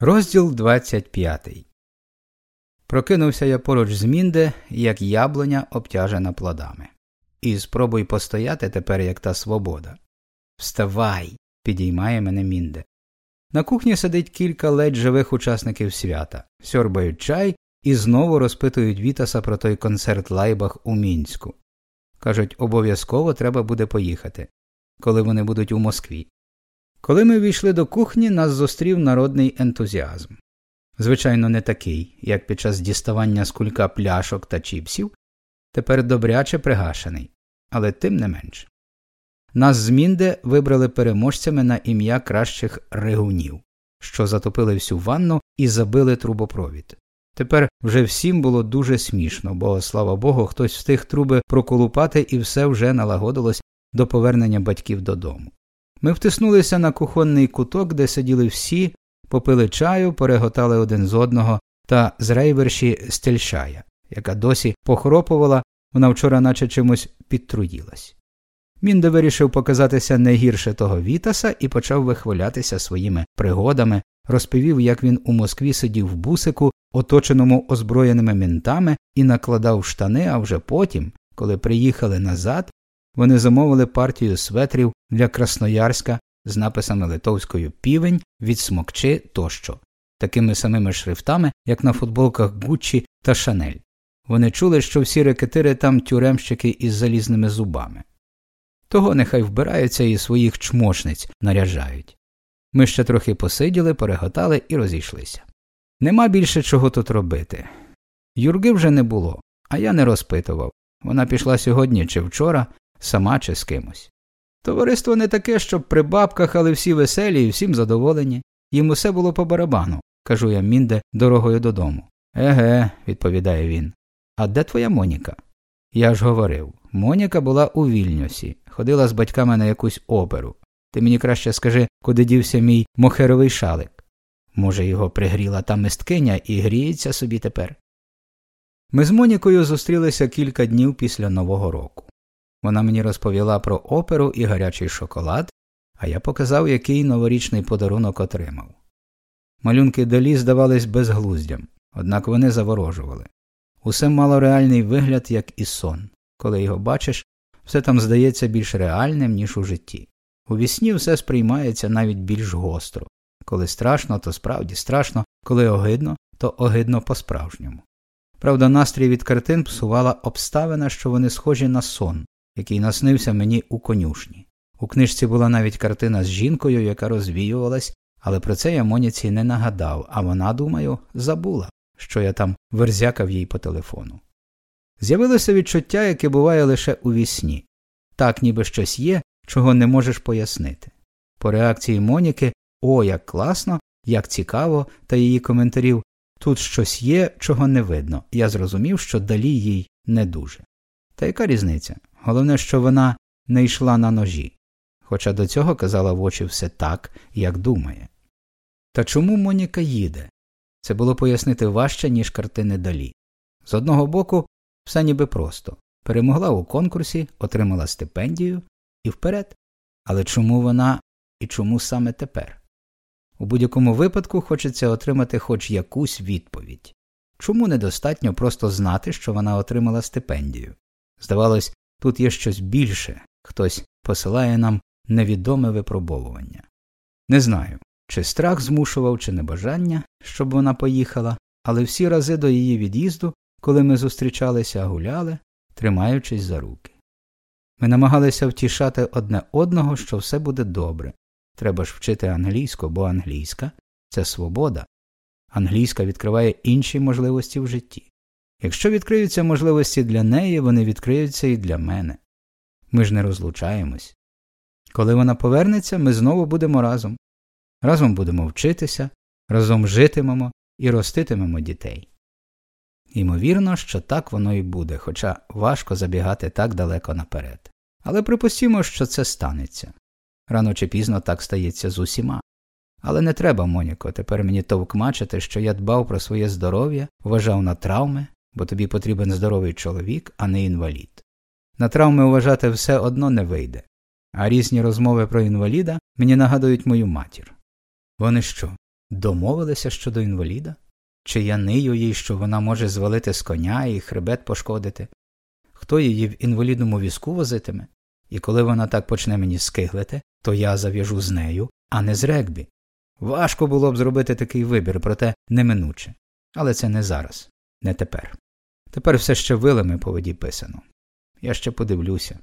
Розділ 25 Прокинувся я поруч з Мінде, як яблуня обтяжена плодами. І спробуй постояти тепер, як та свобода. Вставай. підіймає мене Мінде. На кухні сидить кілька ледь живих учасників свята, сьорбають чай і знову розпитують Вітаса про той концерт лайбах у мінську. Кажуть, обов'язково треба буде поїхати, коли вони будуть у Москві. Коли ми війшли до кухні, нас зустрів народний ентузіазм. Звичайно, не такий, як під час діставання з кулька пляшок та чіпсів, тепер добряче пригашений, але тим не менш. Нас з Мінде вибрали переможцями на ім'я кращих ригунів, що затопили всю ванну і забили трубопровід. Тепер вже всім було дуже смішно, бо, слава Богу, хтось встиг труби проколупати і все вже налагодилось до повернення батьків додому. Ми втиснулися на кухонний куток, де сиділи всі, попили чаю, переготали один з одного та з рейверші стельшая, яка досі похропувала, вона вчора наче чимось підтруїлась. Мінде вирішив показатися не гірше того Вітаса і почав вихвалятися своїми пригодами, розповів, як він у Москві сидів в бусику, оточеному озброєними мінтами, і накладав штани, а вже потім, коли приїхали назад, вони замовили партію светрів для Красноярська з написами литовською півень від смокчи тощо, такими самими шрифтами, як на футболках Гуччі та Шанель. Вони чули, що всі рекетири там тюремщики із залізними зубами. Того нехай вбираються і своїх чмошниць наряжають. Ми ще трохи посиділи, переготали і розійшлися. Нема більше чого тут робити. Юрги вже не було, а я не розпитував. Вона пішла сьогодні чи вчора, сама чи з кимось. Товариство не таке, щоб при бабках, але всі веселі і всім задоволені. Їм усе було по барабану, кажу я Мінде дорогою додому. Еге, відповідає він. А де твоя Моніка? Я ж говорив Моніка була у Вільнюсі, ходила з батьками на якусь оперу. Ти мені краще скажи, куди дівся мій мохеровий шалик. Може, його пригріла та мисткиня і гріється собі тепер. Ми з Монікою зустрілися кілька днів після Нового року. Вона мені розповіла про оперу і гарячий шоколад, а я показав, який новорічний подарунок отримав. Малюнки далі здавались безглуздям, однак вони заворожували. Усе мало реальний вигляд, як і сон. Коли його бачиш, все там здається більш реальним, ніж у житті. У вісні все сприймається навіть більш гостро. Коли страшно, то справді страшно, коли огидно, то огидно по справжньому. Правда, настрій від картин псувала обставина, що вони схожі на сон, який наснився мені у конюшні. У книжці була навіть картина з жінкою, яка розвіювалась, але про це я Моніці не нагадав, а вона, думаю, забула, що я там верзякав їй по телефону. З'явилося відчуття, яке буває лише у вісні. так ніби щось є, чого не можеш пояснити. По реакції Моніки о, як класно, як цікаво, та її коментарів тут щось є, чого не видно, я зрозумів, що далі їй не дуже. Та яка різниця? Головне, що вона не йшла на ножі, хоча до цього казала в очі все так, як думає. Та чому Моніка їде? Це було пояснити важче, ніж картини далі. З одного боку, все ніби просто перемогла у конкурсі, отримала стипендію і вперед. Але чому вона і чому саме тепер? У будь-якому випадку хочеться отримати хоч якусь відповідь. Чому недостатньо просто знати, що вона отримала стипендію? Здавалось, Тут є щось більше, хтось посилає нам невідоме випробовування. Не знаю, чи страх змушував, чи небажання, щоб вона поїхала, але всі рази до її від'їзду, коли ми зустрічалися, гуляли, тримаючись за руки. Ми намагалися втішати одне одного, що все буде добре. Треба ж вчити англійську, бо англійська це свобода. Англійська відкриває інші можливості в житті. Якщо відкриються можливості для неї, вони відкриються і для мене. Ми ж не розлучаємось. Коли вона повернеться, ми знову будемо разом. Разом будемо вчитися, разом житимемо і роститимемо дітей. Ймовірно, що так воно і буде, хоча важко забігати так далеко наперед. Але припустімо, що це станеться. Рано чи пізно так стається з усіма. Але не треба, Моніко, тепер мені товкмачити, що я дбав про своє здоров'я, вважав на травми, бо тобі потрібен здоровий чоловік, а не інвалід. На травми вважати все одно не вийде, а різні розмови про інваліда мені нагадують мою матір. Вони що, Домовилися щодо інваліда? Чи я нию їй, що вона може звалити з коня і хребет пошкодити? Хто її в інвалідному візку возитиме? І коли вона так почне мені скиглити, то я зав'яжу з нею, а не з регбі. Важко було б зробити такий вибір, проте неминуче. Але це не зараз, не тепер. Тепер все ще вилами по воді писано. Я ще подивлюся.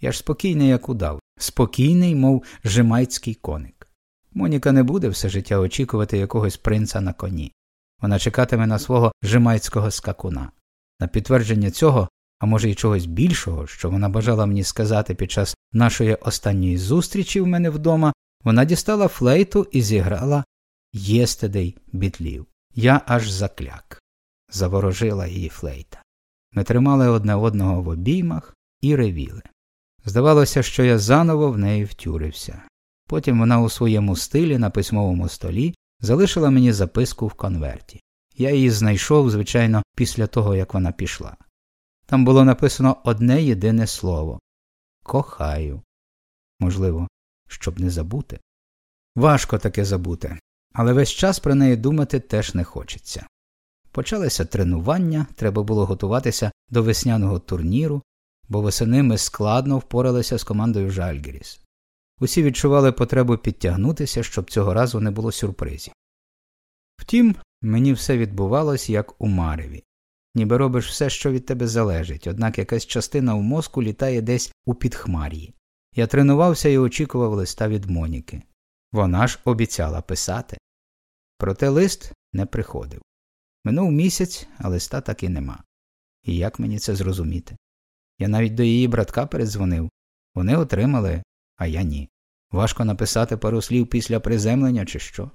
Я ж спокійний, як удав, спокійний, мов жимайцький коник. Моніка не буде все життя очікувати якогось принца на коні. Вона чекатиме на свого жимайцького скакуна. На підтвердження цього, а може й чогось більшого, що вона бажала мені сказати під час нашої останньої зустрічі в мене вдома, вона дістала флейту і зіграла Єстедей бітлів. Я аж закляк. Заворожила її флейта. Ми тримали одне одного в обіймах і ревіли. Здавалося, що я заново в неї втюрився. Потім вона у своєму стилі на письмовому столі залишила мені записку в конверті. Я її знайшов, звичайно, після того, як вона пішла. Там було написано одне єдине слово кохаю. Можливо, щоб не забути. Важко таке забути, але весь час про неї думати теж не хочеться. Почалися тренування, треба було готуватися до весняного турніру, бо восени ми складно впоралися з командою Жальгеріс. Усі відчували потребу підтягнутися, щоб цього разу не було сюрпризів. Втім, мені все відбувалось як у мареві. Ніби робиш все, що від тебе залежить, однак якась частина в мозку літає десь у підхмар'ї. Я тренувався і очікував листа від Моніки. Вона ж обіцяла писати. Проте лист не приходив. Минув місяць, а листа так і нема. І як мені це зрозуміти? Я навіть до її братка передзвонив. Вони отримали, а я ні. Важко написати пару слів після приземлення, чи що.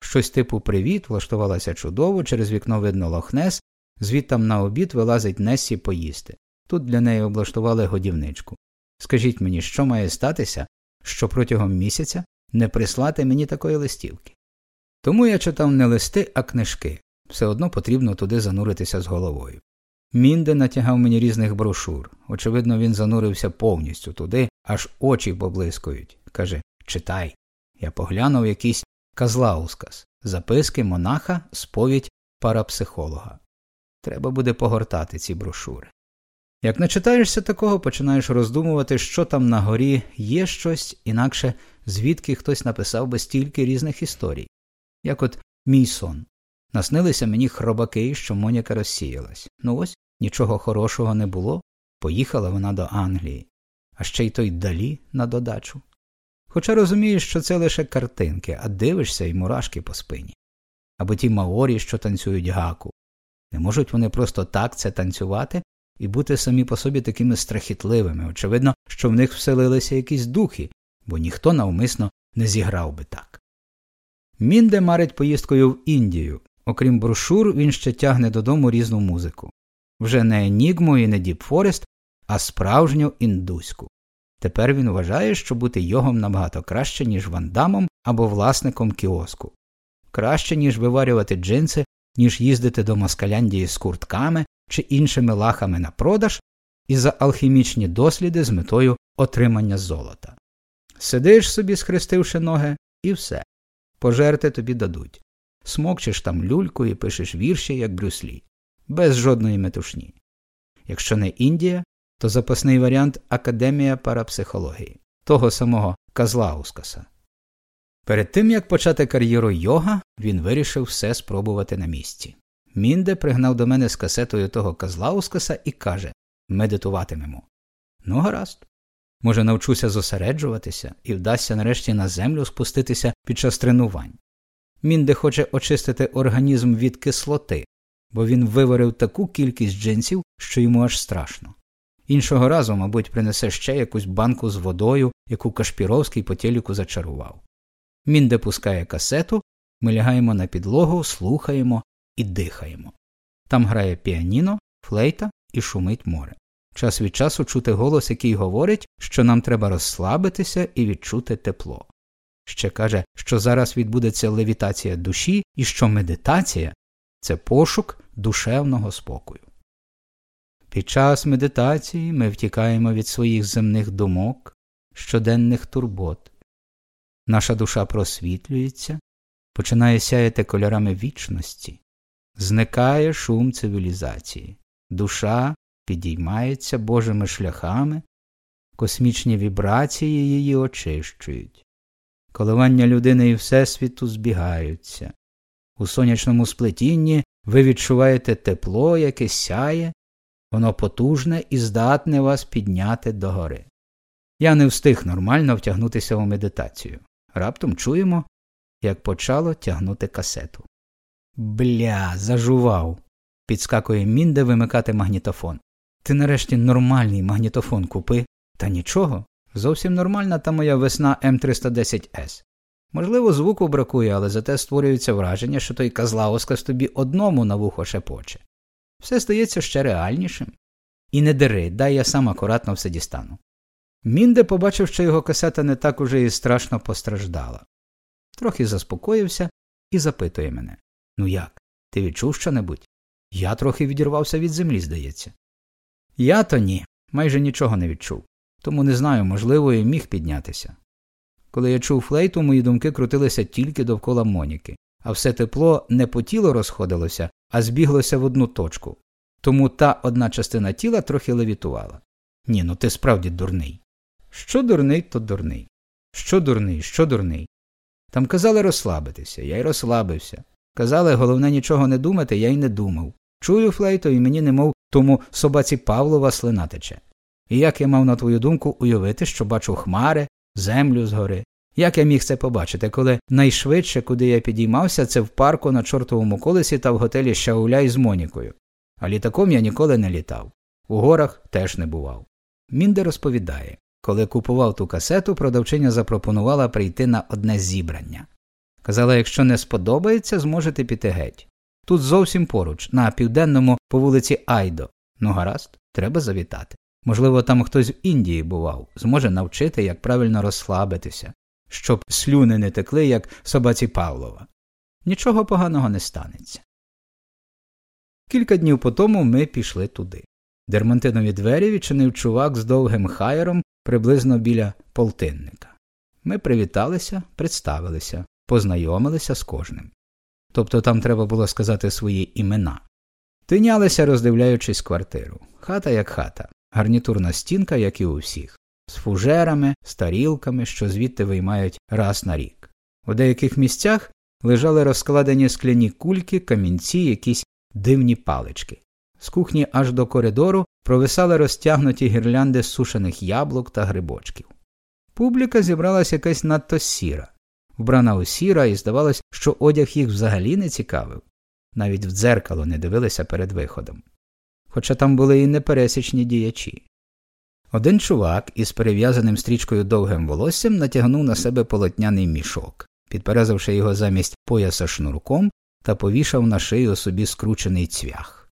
Щось типу привіт, влаштувалася чудово, через вікно видно лохнес, звідтам на обід вилазить Нессі поїсти. Тут для неї облаштували годівничку. Скажіть мені, що має статися, що протягом місяця не прислати мені такої листівки? Тому я читав не листи, а книжки. Все одно потрібно туди зануритися з головою. Мінде натягав мені різних брошур. Очевидно, він занурився повністю туди, аж очі поблискують. Каже Читай. Я поглянув якийсь казлаускас, записки монаха, сповідь парапсихолога. Треба буде погортати ці брошури. Як не читаєшся такого, починаєш роздумувати, що там на горі є щось, інакше звідки хтось написав би стільки різних історій. Як от мій сон. Наснилися мені хробаки, що Моніка розсіялась. Ну ось нічого хорошого не було, поїхала вона до Англії, а ще й той далі на додачу. Хоча розумієш, що це лише картинки, а дивишся й мурашки по спині. Або ті маорі, що танцюють гаку. Не можуть вони просто так це танцювати і бути самі по собі такими страхітливими. Очевидно, що в них вселилися якісь духи, бо ніхто навмисно не зіграв би так. Мінде марить поїздкою в Індію. Окрім брошур, він ще тягне додому різну музику. Вже не Енігму і не Deep Forest, а справжню індуську. Тепер він вважає, що бути йогом набагато краще, ніж вандамом або власником кіоску. Краще, ніж виварювати джинси, ніж їздити до Москаляндії з куртками чи іншими лахами на продаж і за алхімічні досліди з метою отримання золота. Сидиш собі, схрестивши ноги, і все. Пожерти тобі дадуть. Смокчеш там люльку і пишеш вірші, як брюслі, без жодної метушні. Якщо не Індія, то запасний варіант Академія парапсихології, того самого Казлаускаса. Перед тим як почати кар'єру йога, він вирішив все спробувати на місці. Мінде пригнав до мене з касетою того Казлаускаса і каже медитуватимемо. Ну, гаразд. Може, навчуся зосереджуватися і вдасться нарешті на землю спуститися під час тренувань. Мінде хоче очистити організм від кислоти, бо він виварив таку кількість джинсів, що йому аж страшно. Іншого разу, мабуть, принесе ще якусь банку з водою, яку Кашпіровський по телеку зачарував. Мінде пускає касету, ми лягаємо на підлогу, слухаємо і дихаємо. Там грає піаніно, флейта і шумить море. Час від часу чути голос, який говорить, що нам треба розслабитися і відчути тепло. Ще каже, що зараз відбудеться левітація душі і що медитація це пошук душевного спокою. Під час медитації ми втікаємо від своїх земних думок, щоденних турбот. Наша душа просвітлюється, починає сяяти кольорами вічності, зникає шум цивілізації, душа підіймається Божими шляхами, космічні вібрації її очищують, коливання людини і Всесвіту збігаються. У сонячному сплетінні ви відчуваєте тепло, яке сяє, воно потужне і здатне вас підняти догори. Я не встиг нормально втягнутися у медитацію. Раптом чуємо, як почало тягнути касету. Бля, зажував. підскакує мінде вимикати магнітофон. Ти нарешті нормальний магнітофон купи. Та нічого. Зовсім нормальна та моя весна М310С. Можливо, звуку бракує, але зате створюється враження, що той казлаоскас тобі одному на вухо шепоче. Все стається ще реальнішим. І не дери, дай я сам акуратно все дістану. Мінде побачив, що його касета не так уже і страшно постраждала. Трохи заспокоївся і запитує мене Ну як? Ти відчув що небудь? Я трохи відірвався від землі, здається. Я то ні, майже нічого не відчув, тому не знаю, можливо, і міг піднятися. Коли я чув флейту, мої думки крутилися тільки довкола Моніки, а все тепло не по тілу розходилося, а збіглося в одну точку. Тому та одна частина тіла трохи левітувала. Ні, ну ти справді дурний. Що дурний, то дурний. Що дурний, що дурний. Там казали розслабитися, я й розслабився. Казали, головне нічого не думати, я й не думав. Чую флейту, і мені немов тому собаці Павлова слина тече. І як я мав на твою думку уявити, що бачу хмари, землю згори? Як я міг це побачити, коли найшвидше, куди я підіймався, це в парку на чортовому колесі та в готелі Шауляй з Монікою. А літаком я ніколи не літав. У горах теж не бував. Мінде розповідає коли купував ту касету, продавчиня запропонувала прийти на одне зібрання. Казала, якщо не сподобається, зможете піти геть. Тут зовсім поруч, на південному по вулиці Айдо. Ну, гаразд, треба завітати. Можливо, там хтось в Індії бував, зможе навчити, як правильно розслабитися, щоб слюни не текли, як собаці Павлова. Нічого поганого не станеться. Кілька днів по тому ми пішли туди. Дермантинові двері відчинив чувак з довгим хаєром приблизно біля полтинника. Ми привіталися, представилися, познайомилися з кожним. Тобто там треба було сказати свої імена. Тинялися, роздивляючись квартиру. Хата як хата, гарнітурна стінка, як і у всіх, з фужерами, з тарілками, що звідти виймають раз на рік. У деяких місцях лежали розкладені скляні кульки, камінці, якісь дивні палички. З кухні аж до коридору провисали розтягнуті гірлянди сушених яблук та грибочків. Публіка зібралась якась надто сіра, вбрана у сіра, і здавалось, що одяг їх взагалі не цікавив, навіть в дзеркало не дивилися перед виходом. Хоча там були і непересічні діячі. Один чувак із перев'язаним стрічкою довгим волоссям натягнув на себе полотняний мішок, підперезавши його замість пояса шнурком та повішав на шию собі скручений цвях.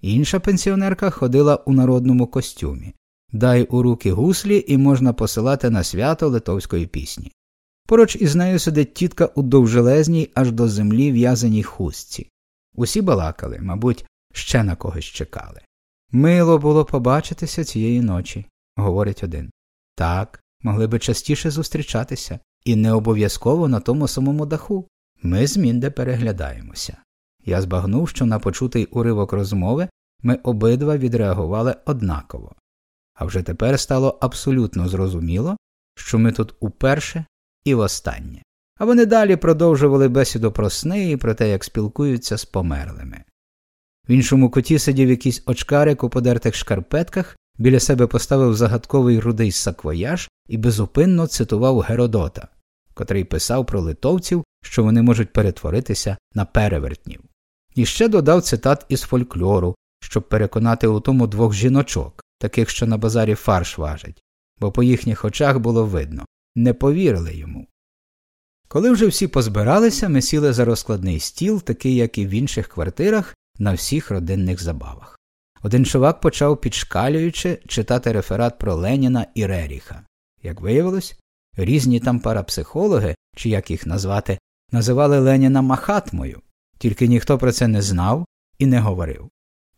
Інша пенсіонерка ходила у народному костюмі дай у руки гуслі і можна посилати на свято литовської пісні. Поруч із нею сидить тітка у довжелезній аж до землі в'язаній хустці. Усі балакали, мабуть, ще на когось чекали. Мило було побачитися цієї ночі, говорить один. Так, могли би частіше зустрічатися, і не обов'язково на тому самому даху. Ми змінде переглядаємося. Я збагнув, що на почутий уривок розмови ми обидва відреагували однаково, а вже тепер стало абсолютно зрозуміло, що ми тут уперше і востаннє. А вони далі продовжували бесіду про сни і про те, як спілкуються з померлими. В іншому куті сидів якийсь очкарик у подертих шкарпетках, біля себе поставив загадковий рудий саквояж і безупинно цитував Геродота, котрий писав про литовців, що вони можуть перетворитися на перевертнів. І ще додав цитат із фольклору, щоб переконати у тому двох жіночок, таких, що на базарі фарш важать, бо по їхніх очах було видно не повірили йому. Коли вже всі позбиралися, ми сіли за розкладний стіл, такий, як і в інших квартирах, на всіх родинних забавах. Один чувак почав, підшкалюючи, читати реферат про Леніна і Реріха. Як виявилось, різні там парапсихологи, чи як їх назвати, називали Леніна Махатмою, тільки ніхто про це не знав і не говорив.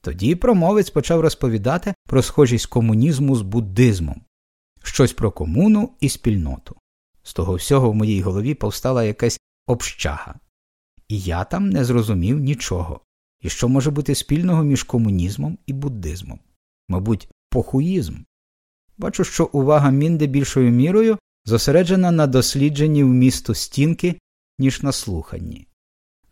Тоді промовець почав розповідати про схожість комунізму з буддизмом, щось про комуну і спільноту. З того всього в моїй голові повстала якась общага. і я там не зрозумів нічого. І що може бути спільного між комунізмом і буддизмом? Мабуть, похуїзм. Бачу, що увага Мінде більшою мірою зосереджена на дослідженні вмісту стінки, ніж на слуханні.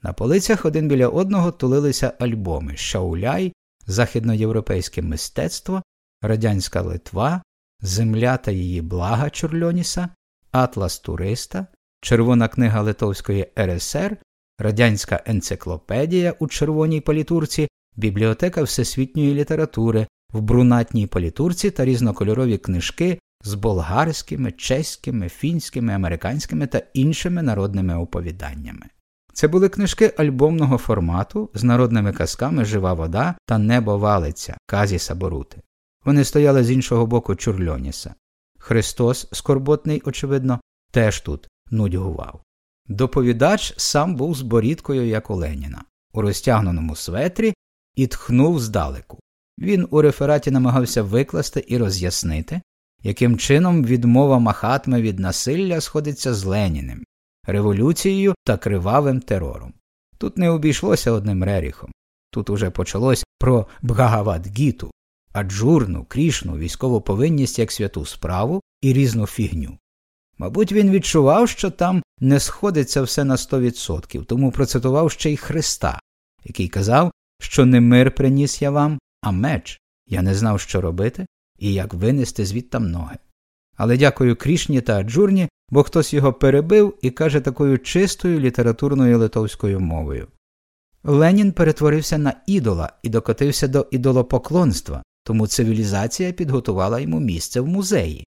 На полицях один біля одного тулилися альбоми Шауляй, Західноєвропейське мистецтво, Радянська Литва, Земля та її блага Чорльоніса, Атлас Туриста, Червона книга Литовської РСР, Радянська енциклопедія у червоній політурці, Бібліотека всесвітньої літератури в брунатній політурці та різнокольорові книжки з болгарськими, чеськими, фінськими, американськими та іншими народними оповіданнями. Це були книжки альбомного формату з народними казками Жива вода та Небо валиться Казі Саборути. Вони стояли з іншого боку Чурльоніса. Христос, скорботний, очевидно, теж тут нудьгував. Доповідач сам був з борідкою, як у Леніна, у розтягненому светрі і тхнув здалеку. Він у рефераті намагався викласти і роз'яснити, яким чином відмова Махатми від насилля сходиться з Леніним, революцією та кривавим терором. Тут не обійшлося одним реріхом. Тут уже почалось про Бхагавадгіту, аджурну, крішну, військову повинність як святу справу і різну фігню. Мабуть, він відчував, що там не сходиться все на сто відсотків, тому процитував ще й Христа, який казав, що не мир приніс я вам, а меч. Я не знав, що робити і як винести звідтам ноги. Але дякую Крішні та Аджурні, бо хтось його перебив і каже такою чистою літературною литовською мовою. Ленін перетворився на ідола і докотився до ідолопоклонства, тому цивілізація підготувала йому місце в музеї.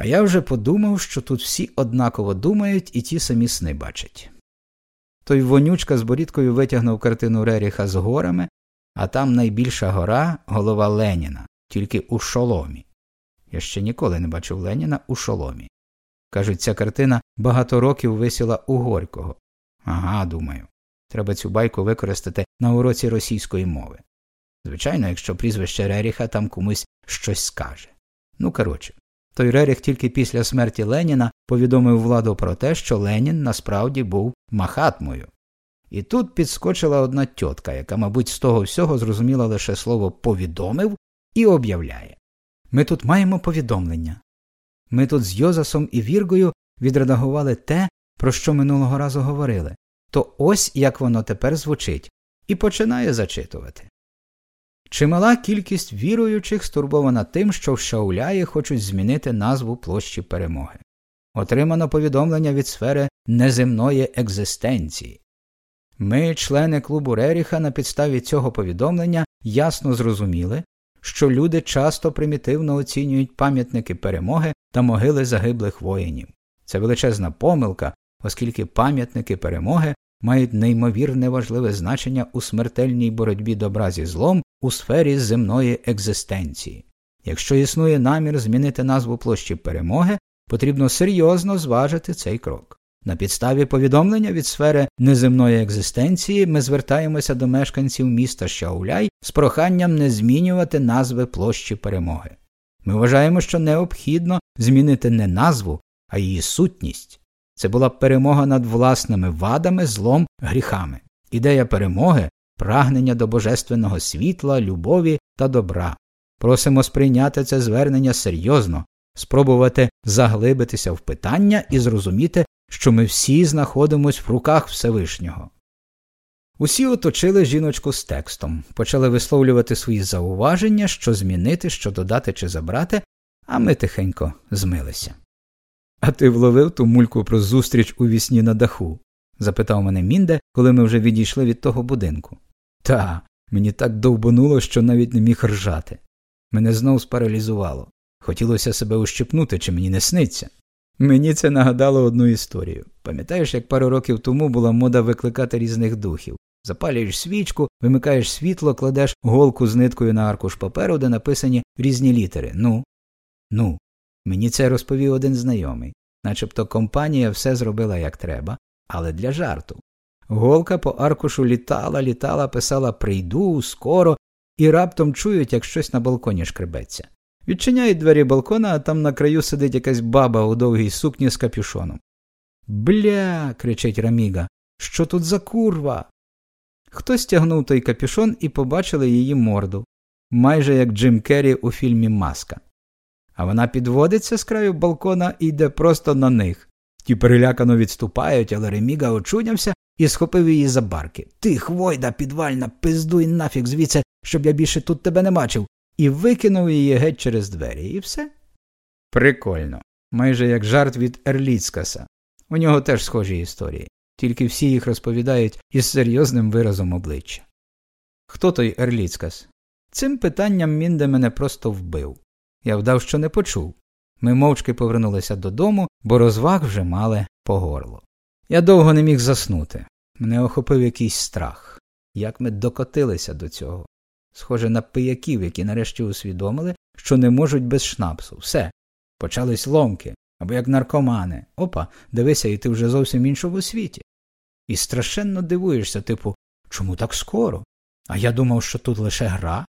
А я вже подумав, що тут всі однаково думають і ті самі сни бачать. Той вонючка з борідкою витягнув картину Реріха з горами, а там найбільша гора голова Леніна, тільки у шоломі. Я ще ніколи не бачив Леніна у шоломі. Кажуть, ця картина багато років висіла у Горького. Ага, думаю, треба цю байку використати на уроці російської мови. Звичайно, якщо прізвище Реріха там комусь щось скаже. Ну, коротше, той Реріх тільки після смерті Леніна повідомив владу про те, що Ленін насправді був махатмою. І тут підскочила одна тітка, яка, мабуть, з того всього зрозуміла лише слово повідомив і об'являє Ми тут маємо повідомлення. Ми тут з Йозасом і Віргою відредагували те, про що минулого разу говорили, то ось як воно тепер звучить, і починає зачитувати. Чимала кількість віруючих стурбована тим, що в Шауляї хочуть змінити назву площі перемоги. Отримано повідомлення від сфери неземної екзистенції. Ми, члени клубу Реріха, на підставі цього повідомлення ясно зрозуміли, що люди часто примітивно оцінюють пам'ятники перемоги та могили загиблих воїнів. Це величезна помилка, оскільки пам'ятники перемоги мають неймовірне важливе значення у смертельній боротьбі добра зі злом у сфері земної екзистенції. Якщо існує намір змінити назву площі перемоги, потрібно серйозно зважити цей крок. На підставі повідомлення від сфери неземної екзистенції ми звертаємося до мешканців міста Шауляй з проханням не змінювати назви площі перемоги. Ми вважаємо, що необхідно змінити не назву, а її сутність. Це була перемога над власними вадами, злом, гріхами. Ідея перемоги прагнення до божественного світла, любові та добра. Просимо сприйняти це звернення серйозно, спробувати заглибитися в питання і зрозуміти, що ми всі знаходимось в руках Всевишнього. Усі оточили жіночку з текстом, почали висловлювати свої зауваження, що змінити, що додати чи забрати, а ми тихенько змилися. А ти вловив ту мульку про зустріч у вісні на даху? запитав мене Мінде, коли ми вже відійшли від того будинку. Та, мені так довбануло, що навіть не міг ржати. Мене знов спаралізувало. Хотілося себе ущипнути, чи мені не сниться. Мені це нагадало одну історію. Пам'ятаєш, як пару років тому була мода викликати різних духів. Запалюєш свічку, вимикаєш світло, кладеш голку з ниткою на аркуш паперу, де написані різні літери. Ну, ну. Мені це розповів один знайомий. Начебто компанія все зробила як треба, але для жарту. Голка по аркушу літала, літала, писала прийду, скоро, і раптом чують, як щось на балконі шкребеться. Відчиняють двері балкона, а там на краю сидить якась баба у довгій сукні з капюшоном. Бля. кричить Раміга. Що тут за курва? Хтось тягнув той капюшон і побачили її морду, майже як Джим Керрі у фільмі Маска. А вона підводиться з краю балкона і йде просто на них. Ті перелякано відступають, але Реміга очунявся і схопив її за барки. Ти, хвойда, підвальна, пиздуй нафіг звідси, щоб я більше тут тебе не бачив, і викинув її геть через двері, і все. Прикольно. Майже як жарт від Ерліцкаса. У нього теж схожі історії, тільки всі їх розповідають із серйозним виразом обличчя. Хто той Ерліцкас? Цим питанням Мінде мене просто вбив. Я вдав, що не почув. Ми мовчки повернулися додому, бо розваг вже мали по горло. Я довго не міг заснути. Мене охопив якийсь страх. Як ми докотилися до цього. Схоже на пияків, які нарешті усвідомили, що не можуть без шнапсу. Все. Почались ломки, або як наркомани. Опа, дивися, і ти вже зовсім іншому світі. І страшенно дивуєшся, типу, чому так скоро? А я думав, що тут лише гра.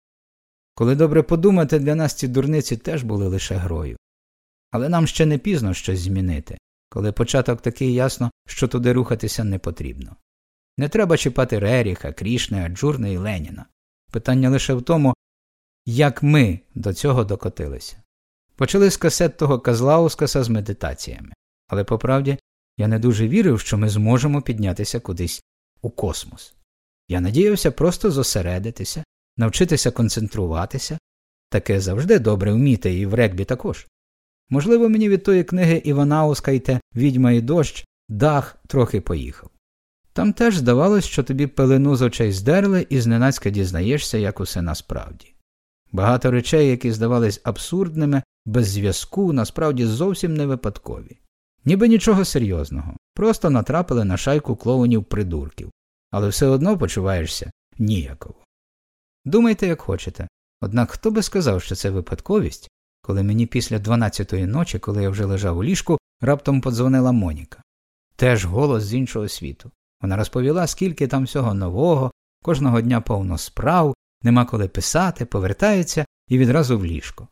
Коли добре подумати, для нас ці дурниці теж були лише грою. Але нам ще не пізно щось змінити, коли початок такий ясно, що туди рухатися не потрібно. Не треба чіпати Реріха, Крішне, Джурна і Леніна. Питання лише в тому, як ми до цього докотилися. Почали з касет того Казлаускаса з медитаціями, але по правді я не дуже вірив, що ми зможемо піднятися кудись у космос. Я надіявся просто зосередитися, навчитися концентруватися, таке завжди добре вміти і в регбі також. Можливо, мені від тої книги Івана Аускайте Відьма і дощ дах трохи поїхав. Там теж здавалось, що тобі пелену з очей здерли і зненацька дізнаєшся, як усе насправді. Багато речей, які здавались абсурдними, без зв'язку, насправді зовсім не випадкові. Ніби нічого серйозного, просто натрапили на шайку клоунів придурків, але все одно почуваєшся ніяково. Думайте, як хочете. Однак хто би сказав, що це випадковість, коли мені після дванадцятої ночі, коли я вже лежав у ліжку, раптом подзвонила Моніка. Теж голос з іншого світу. Вона розповіла, скільки там всього нового, кожного дня повно справ, нема коли писати, повертається і відразу в ліжко.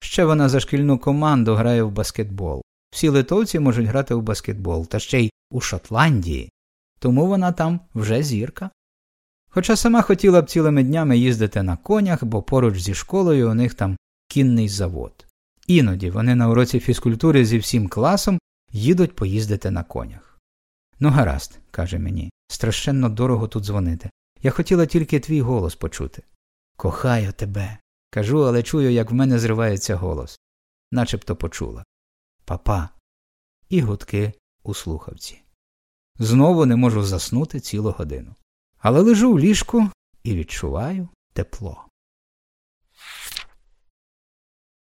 Ще вона за шкільну команду грає в баскетбол. Всі литовці можуть грати в баскетбол, та ще й у Шотландії, тому вона там вже зірка. Хоча сама хотіла б цілими днями їздити на конях, бо поруч зі школою у них там кінний завод. Іноді вони на уроці фізкультури зі всім класом їдуть поїздити на конях. Ну, гаразд, каже мені, страшенно дорого тут дзвонити. Я хотіла тільки твій голос почути. Кохаю тебе. Кажу, але чую, як в мене зривається голос, начебто почула. Папа. І гудки у слухавці. Знову не можу заснути цілу годину. Але лежу в ліжку і відчуваю тепло.